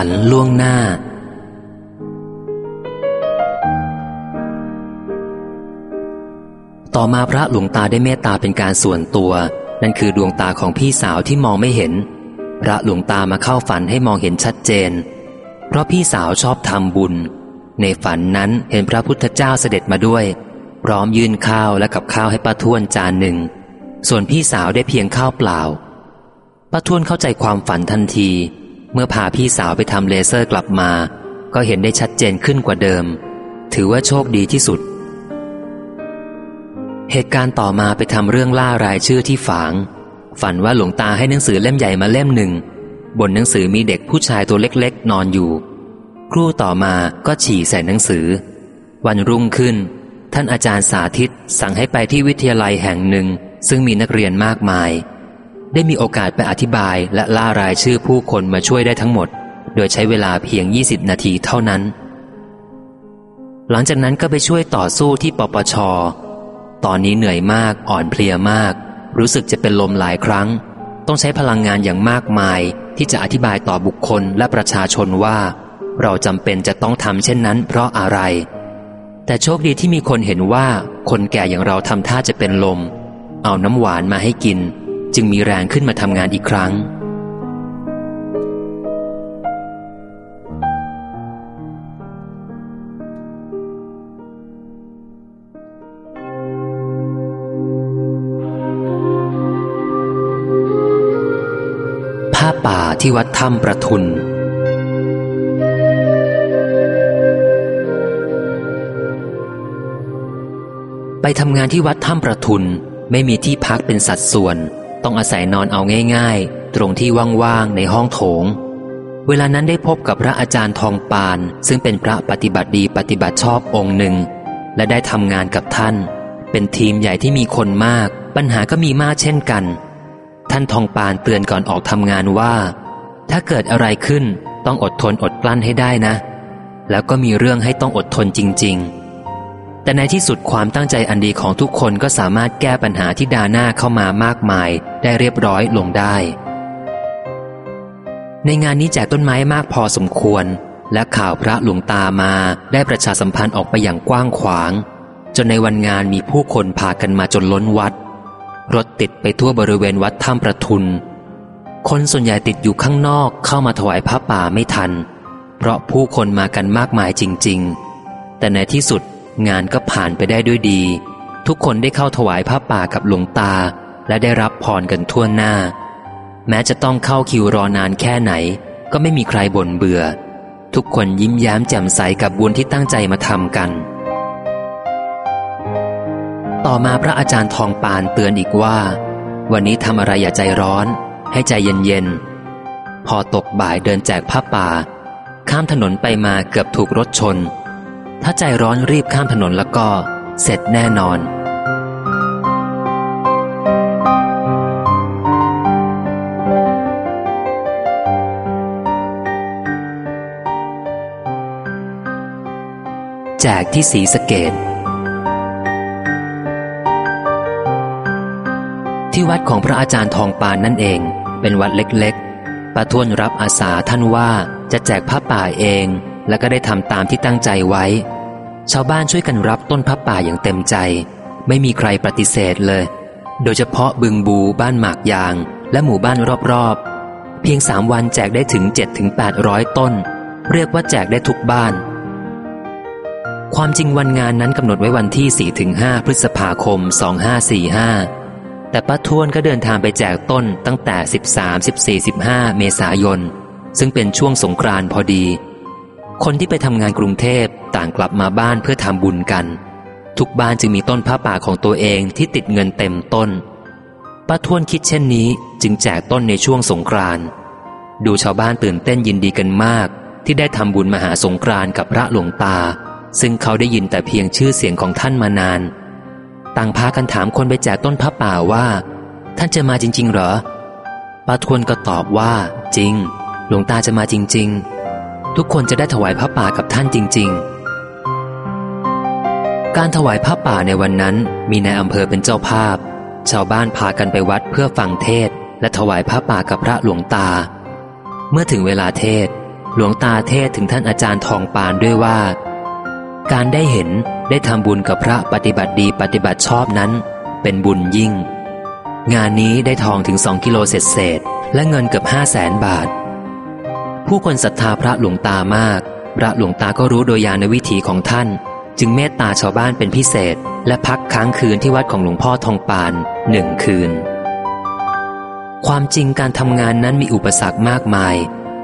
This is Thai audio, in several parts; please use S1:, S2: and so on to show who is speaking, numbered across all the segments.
S1: ฝันล่วงหน้า ต่อมาพระหลวงตาได้เมตตาเป็นการส่วนตัว นั่นคือดวงตาของพี่สาวที่มองไม่เห็น พระหลวงตามาเข้าฝันให้มองเห็นชัดเจน เพราะพี่สาวชอบทำบุญ ในฝันนั้นเห็นพระพุทธเจ้าเสด็จมาด้วย พร้อมยื่นข้าวและกับข้าวให้ป้าทวนจานหนึ่ง ส่วนพี่สาวได้เพียงข้าวเปล่าป้าทวนเข้าใจความฝันทันที เมื่อพาพี่สาวไปทำเลเซอร์กลับมา ก็เห็นได้ชัดเจนขึ้นกว่าเดิม ถือว่าโชคดีที่สุด เหตุการณ์ต่อมาไปทำเรื่องล่ารายชื่อที่ฝาง ฝันว่าหลวงตาให้หนังสือเล่มใหญ่มาเล่มหนึ่ง บนหนังสือมีเด็กผู้ชายตัวเล็กๆ นอนอยู่ ครู่ต่อมาก็ฉี่ใส่หนังสือ วันรุ่งขึ้น ท่านอาจารย์สาธิตสั่งให้ไปที่วิทยาลัยแห่งหนึ่ง ซึ่งมีนักเรียนมากมาย ได้มีโอกาสไปอธิบายและล่ารายชื่อผู้คนมาช่วยได้ทั้งหมด โดยใช้เวลาเพียง 20 นาทีเท่านั้น หลังจากนั้นก็ไปช่วยต่อสู้ที่ปปช ตอนนี้เหนื่อยมากอ่อนเพลียมาก รู้สึกจะเป็นลมหลายครั้ง ต้องใช้พลังงานอย่างมากมายที่จะอธิบายต่อบุคคลและประชาชนว่า เราจำเป็นจะต้องทำเช่นนั้น เพราะอะไร แต่โชคดีที่มีคนเห็นว่าคนแก่อย่างเราทำท่าจะเป็นลม เอาน้ำหวานมาให้กิน จึงมีแรงขึ้นมาทำงานอีกครั้ง ผ้าป่าที่วัดถ้ำประทุนไปทำงานที่วัดถ้ำประทุนไม่มีที่พักเป็นสัดส่วน ต้องอาศัยนอนเอาง่ายๆ ตรงที่ว่างๆ ในห้องโถง เวลานั้นได้พบกับพระอาจารย์ทองปาน ซึ่งเป็นพระปฏิบัติดีปฏิบัติชอบองค์หนึ่ง และได้ทำงานกับท่าน เป็นทีมใหญ่ที่มีคนมาก ปัญหาก็มีมากเช่นกัน ท่านทองปานเตือนก่อนออกทำงานว่า ถ้าเกิดอะไรขึ้นต้องอดทนอดกลั้นให้ได้นะ แล้วก็มีเรื่องให้ต้องอดทนจริง ๆ แต่ในที่สุดความตั้งใจอันดีของทุกคนก็สามารถแก้ปัญหาที่ดาหน้าเข้ามามากมาย ได้เรียบร้อยลงได้ ในงานนี้แจกต้นไม้มากพอสมควร และข่าวพระหลวงตามาได้ประชาสัมพันธ์ออกไปอย่างกว้างขวาง จนในวันงานมีผู้คนพากันมาจนล้นวัด รถติดไปทั่วบริเวณวัดถ้ำประทุน คนส่วนใหญ่ติดอยู่ข้างนอกเข้ามาถวายพระป่าไม่ทัน เพราะผู้คนมากันมากมายจริง ๆ แต่ในที่สุด งานก็ผ่านไปได้ด้วยดี ทุกคนได้เข้าถวายพระป่ากับหลวงตา และได้รับพรกันทั่วหน้า แม้จะต้องเข้าคิวรอนานแค่ไหน ก็ไม่มีใครบ่นเบื่อ ทุกคนยิ้มแย้มแจ่มใสกับบุญที่ตั้งใจมาทำกัน ต่อมาพระอาจารย์ทองปานเตือนอีกว่า วันนี้ทำอะไรอย่าใจร้อน ให้ใจเย็นๆพอตกบ่ายเดินแจกผ้าป่า ข้ามถนนไปมาเกือบถูกรถชน ถ้าใจร้อนรีบข้ามถนนแล้วก็ เสร็จแน่นอน แจกที่สีสะเกต ที่วัดของพระอาจารย์ทองปานนั่นเอง เป็นวัดเล็กๆป้าทวนรับอาสาท่านว่าจะแจกผ้าป่าเอง และก็ได้ทำตามที่ตั้งใจไว้ ชาวบ้านช่วยกันรับต้นผ้าป่าอย่างเต็มใจ ไม่มีใครปฏิเสธเลย โดยเฉพาะบึงบูบ้านหมากยาง และหมู่บ้านรอบๆ เพียงสามวันแจกได้ถึง7-800 ต้น เรียกว่าแจกได้ทุกบ้าน ความจริงวันงานนั้นกำหนดไว้วันที่ 4-5 พฤษภาคม 2545 แต่ป้าทวนก็เดินทางไปแจกต้นตั้งแต่ 13 14 15 เมษายน ซึ่งเป็นช่วงสงกรานต์พอดี คนที่ไปทำงานกรุงเทพต่างกลับมาบ้านเพื่อทำบุญกัน ทุกบ้านจึงมีต้นผ้าป่าของตัวเองที่ติดเงินเต็มต้นป้าทวนคิดเช่นนี้จึงแจกต้นในช่วงสงกรานต์ดูชาวบ้านตื่นเต้นยินดีกันมาก ที่ได้ทำบุญมหาสงกรานกับพระหลวงตา ซึ่งเขาได้ยินแต่เพียงชื่อเสียงของท่านมานาน ต่างพากันถามคนไปแจกต้นพระป่าว่า ท่านจะมาจริง ๆ เหรอป้าทวนก็ตอบว่า จริง หลวงตาจะมาจริง ๆ ทุกคนจะได้ถวายพระป่ากับท่านจริง ๆ การถวายพระป่าในวันนั้นมีนายอำเภอเป็นเจ้าภาพ ชาวบ้านพากันไปวัดเพื่อฟังเทศ และถวายพระป่ากับพระหลวงตา เมื่อถึงเวลาเทศ หลวงตาเทศถึงท่านอาจารย์ทองปานด้วยว่า การได้เห็นได้ทำบุญกับพระปฏิบัติดีปฏิบัติชอบนั้น เป็นบุญยิ่ง งานนี้ได้ทองถึงสองกิโลเศษเศษและเงินเกือบห้าแสนบาท ผู้คนศรัทธาพระหลวงตามาก พระหลวงตาก็รู้โดยยานวิถีของท่าน จึงเมตตาชาวบ้านเป็นพิเศษ และพักค้างคืนที่วัดของหลวงพ่อทองปานหนึ่งคืน ความจริงการทำงานนั้นมีอุปสรรคมากมาย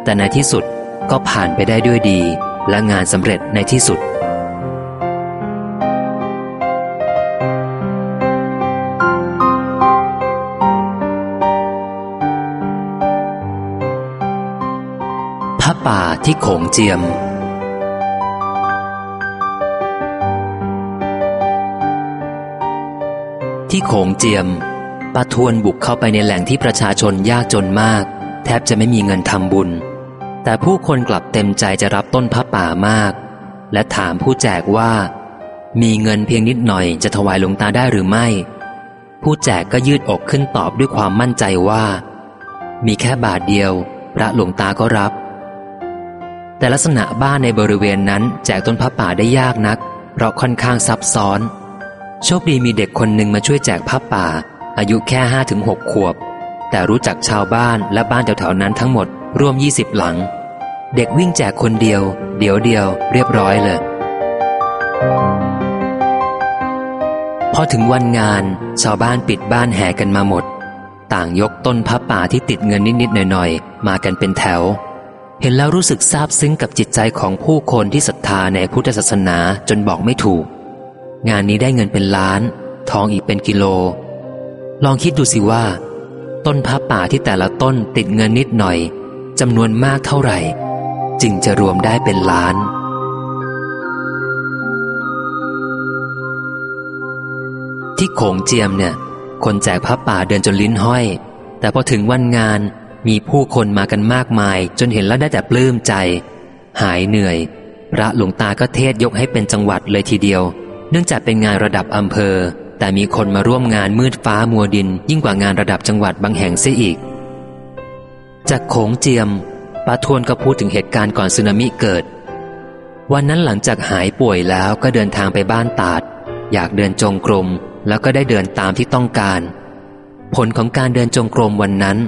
S1: แต่ในที่สุดก็ผ่านไปได้ด้วยดี และงานสำเร็จในที่สุด ป่าที่โขงเจียม ที่โขงเจียมป้าทวนบุกเข้าไปในแหล่งที่ประชาชนยากจนมาก แทบจะไม่มีเงินทำบุญ แต่ผู้คนกลับเต็มใจจะรับต้นพระป่ามาก และถามผู้แจกว่า มีเงินเพียงนิดหน่อยจะถวายหลวงตาได้หรือไม่ ผู้แจกก็ยืดอกขึ้นตอบด้วยความมั่นใจว่า มีแค่บาทเดียว พระหลวงตาก็รับ แต่ลักษณะบ้านในบริเวณนั้นแจกต้นพระป่าได้ยากนัก เพราะค่อนข้างซับซ้อน โชคดีมีเด็กคนหนึ่งมาช่วยแจกผ้าป่า อายุแค่ห้าถึงหกขวบ แต่รู้จักชาวบ้านและบ้านแถวๆนั้นทั้งหมดรวมยี่สิบหลัง เด็กวิ่งแจกคนเดียว เดี๋ยวเดียว เรียบร้อยเลย พอถึงวันงาน ชาวบ้านปิดบ้านแห่กันมาหมด ต่างยกต้นผ้าป่าที่ติดเงินนิดๆหน่อยๆ มากันเป็นแถว เห็นแล้วรู้สึกซาบซึ้งกับจิตใจของผู้คนที่ศรัทธาในพุทธศาสนาจนบอกไม่ถูก งานนี้ได้เงินเป็นล้าน ทองอีกเป็นกิโล ลองคิดดูสิว่า ต้นผ้าป่าที่แต่ละต้นติดเงินนิดหน่อยจำนวนมากเท่าไหร่ จึงจะรวมได้เป็นล้าน ที่โขงเจียมเนี่ย คนแจกผ้าป่าเดินจนลิ้นห้อย แต่พอถึงวันงาน มีผู้คนมากันมากมาย จนเห็นแล้วได้แต่ปลื้มใจ หายเหนื่อย พระหลวงตาก็เทศยกให้เป็นจังหวัดเลยทีเดียว เนื่องจากเป็นงานระดับอำเภอ แต่มีคนมาร่วมงานมืดฟ้ามัวดิน ยิ่งกว่างานระดับจังหวัดบางแห่งเสียอีก จากโขงเจียมปาทวนก็พูดถึงเหตุการณ์ก่อนสึนามิเกิด วันนั้นหลังจากหายป่วยแล้วก็เดินทางไปบ้านตาด อยากเดินจงกรมแล้วก็ได้เดินตามที่ต้องการ ผลของการเดินจงกรมวันนั้น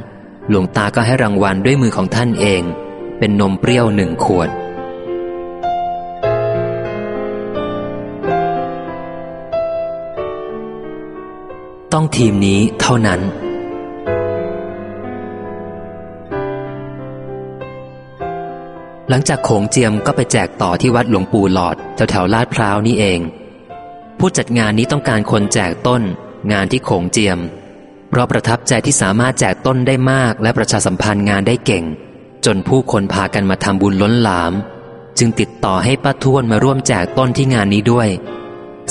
S1: หลวงตาก็ให้รางวัลด้วยมือของท่านเอง เป็นนมเปรี้ยวหนึ่งขวด ต้องทีมนี้เท่านั้น หลังจากโขงเจียมก็ไปแจกต่อที่วัดหลวงปู่หลอดแถวแถวลาดพร้าวนี่เอง ผู้จัดงานนี้ต้องการคนแจกต้น งานที่โขงเจียม เพราะประทับใจที่สามารถแจกต้นได้มาก และประชาสัมพันธ์งานได้เก่ง จนผู้คนพากันมาทำบุญล้นหลาม จึงติดต่อให้ป้าทวนมาร่วมแจกต้นที่งานนี้ด้วย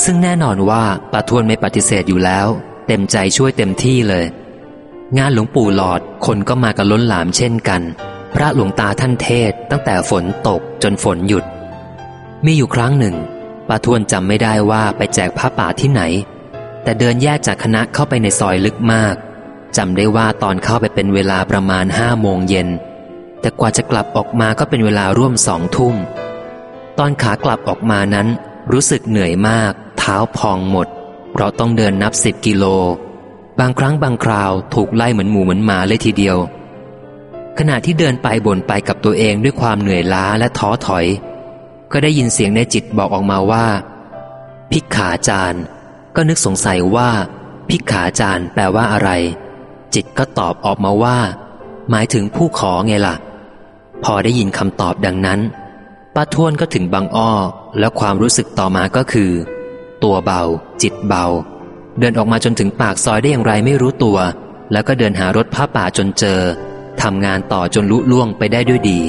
S1: ซึ่งแน่นอนว่าป้าทวนไม่ปฏิเสธอยู่แล้ว เต็มใจช่วยเต็มที่เลย งานหลวงปู่หลอดคนก็มากันล้นหลามเช่นกัน พระหลวงตาท่านเทศตั้งแต่ฝนตกจนฝนหยุด มีอยู่ครั้งหนึ่งป้าทวนจำไม่ได้ว่าไปแจกผ้าป่าที่ไหน แต่เดินแยกจากคณะเข้าไปในซอยลึกมากจำได้ว่าตอนเข้าไปเป็นเวลาประมาณห้าโมงเย็น แต่กว่าจะกลับออกมาก็เป็นเวลาร่วมสองทุ่ม ตอนขากลับออกมานั้น รู้สึกเหนื่อยมาก เท้าพองหมด เพราะต้องเดินนับสิบกิโล บางครั้งบางคราวถูกไล่เหมือนหมูเหมือนหมาเลยทีเดียว ขณะที่เดินไปบ่นไปกับตัวเองด้วยความเหนื่อยล้าและท้อถอย ก็ได้ยินเสียงในจิตบอกออกมาว่า พิกขาจารย์ ก็นึกสงสัยว่า พิกขาจารย์แปลว่าอะไร จิตก็ตอบออกมาว่า หมายถึงผู้ขอไงล่ะ พอได้ยินคำตอบดังนั้นป้าทวนก็ถึงบางอ้อ แล้วความรู้สึกต่อมาก็คือ ตัวเบา จิตเบา เดินออกมาจนถึงปากซอยได้อย่างไรไม่รู้ตัว แล้วก็เดินหารถผ้าป่าจนเจอทำงานต่อจนลุล่วงไปได้ด้วยดี